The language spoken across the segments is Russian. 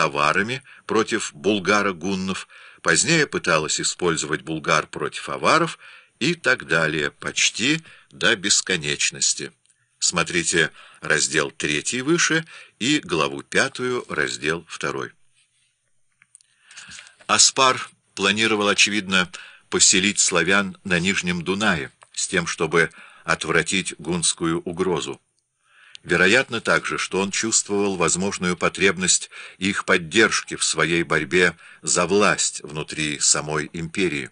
аварами против булгаро-гуннов, позднее пыталась использовать булгар против аваров и так далее, почти до бесконечности. Смотрите раздел 3 выше и главу 5, раздел 2. Аспар планировал, очевидно, поселить славян на Нижнем Дунае, с тем, чтобы отвратить гунскую угрозу. Вероятно также, что он чувствовал возможную потребность их поддержки в своей борьбе за власть внутри самой империи.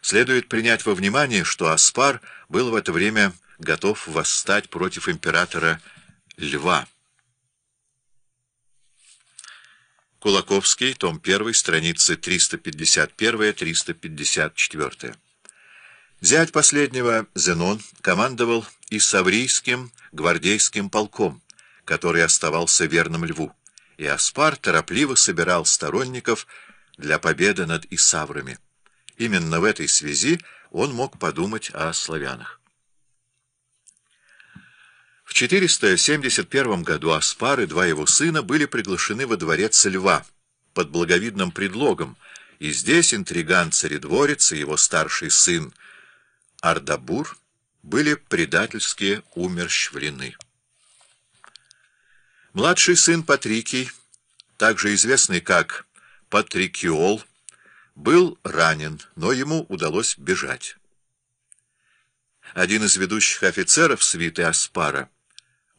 Следует принять во внимание, что Аспар был в это время готов восстать против императора Льва. Кулаковский, том 1, страницы 351-354. Зять последнего, Зенон, командовал и гвардейским полком, который оставался верным льву, и Аспар торопливо собирал сторонников для победы над Исаврами. Именно в этой связи он мог подумать о славянах. В 471 году Аспар и два его сына были приглашены во дворец Льва под благовидным предлогом, и здесь интриган-царедворец и его старший сын Ардабур были предательски умерщвлены. Младший сын Патрикий, также известный как Патрикиол, был ранен, но ему удалось бежать. Один из ведущих офицеров свиты Аспара,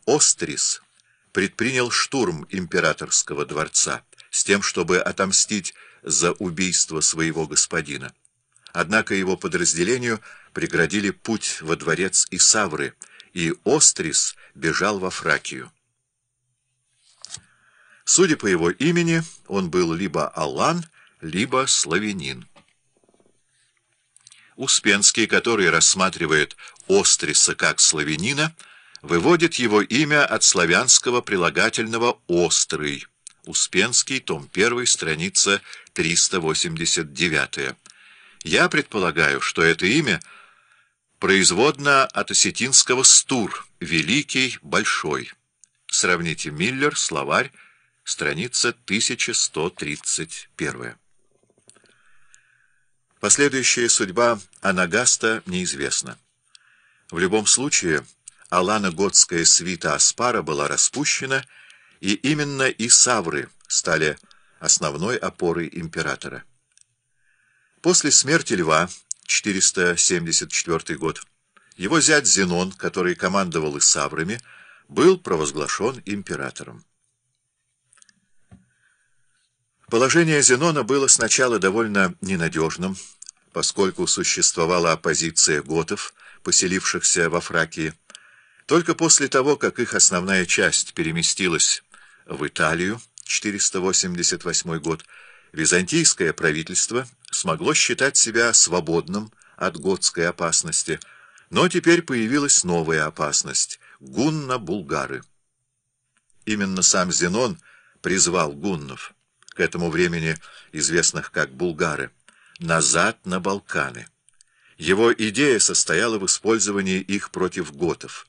Острис, предпринял штурм императорского дворца с тем, чтобы отомстить за убийство своего господина. Однако его подразделению преградили путь во дворец Исавры, и Острис бежал во Фракию. Судя по его имени, он был либо Алан, либо славянин. Успенский, который рассматривает Остриса как славянина, выводит его имя от славянского прилагательного «острый». Успенский, том 1, страница 389. Я предполагаю, что это имя производно от осетинского «стур» — «великий», «большой». Сравните Миллер, словарь, страница 1131. Последующая судьба Анагаста неизвестна. В любом случае, Алана-Готская свита Аспара была распущена, и именно Исавры стали основной опорой императора. После смерти Льва, 474 год, его зять Зенон, который командовал Исаврами, был провозглашен императором. Положение Зенона было сначала довольно ненадежным, поскольку существовала оппозиция готов, поселившихся во Фракии. Только после того, как их основная часть переместилась в Италию, 488 год, византийское правительство смогло считать себя свободным от готской опасности, но теперь появилась новая опасность — гунно-булгары. Именно сам Зенон призвал гуннов, к этому времени известных как булгары, назад на Балканы. Его идея состояла в использовании их против готов.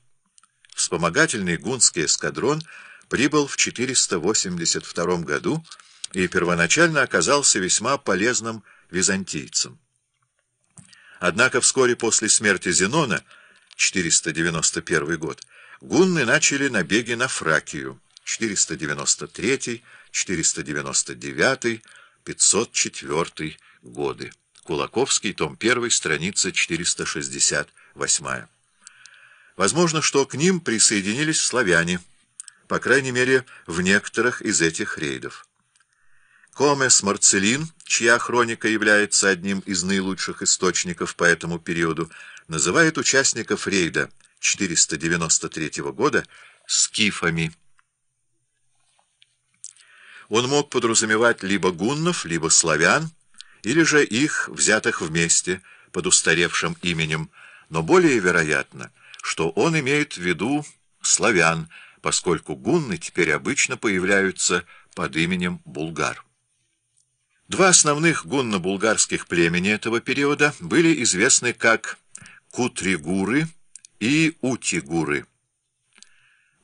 Вспомогательный гунский эскадрон прибыл в 482 году и первоначально оказался весьма полезным византийцам. Однако вскоре после смерти Зенона, 491 год, гунны начали набеги на Фракию, 493, 499, 504 годы. Кулаковский, том 1, страница 468. Возможно, что к ним присоединились славяне, по крайней мере, в некоторых из этих рейдов. Комес Марцелин, чья хроника является одним из наилучших источников по этому периоду, называет участников рейда 493 года скифами. Он мог подразумевать либо гуннов, либо славян, или же их, взятых вместе, под устаревшим именем, но более вероятно, что он имеет в виду славян, поскольку гунны теперь обычно появляются под именем булгар. Два основных гунно-булгарских племени этого периода были известны как Кутригуры и Утигуры.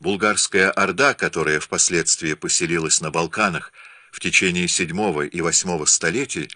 Булгарская орда, которая впоследствии поселилась на Балканах, в течение VII и VIII столетий